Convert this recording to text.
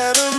better.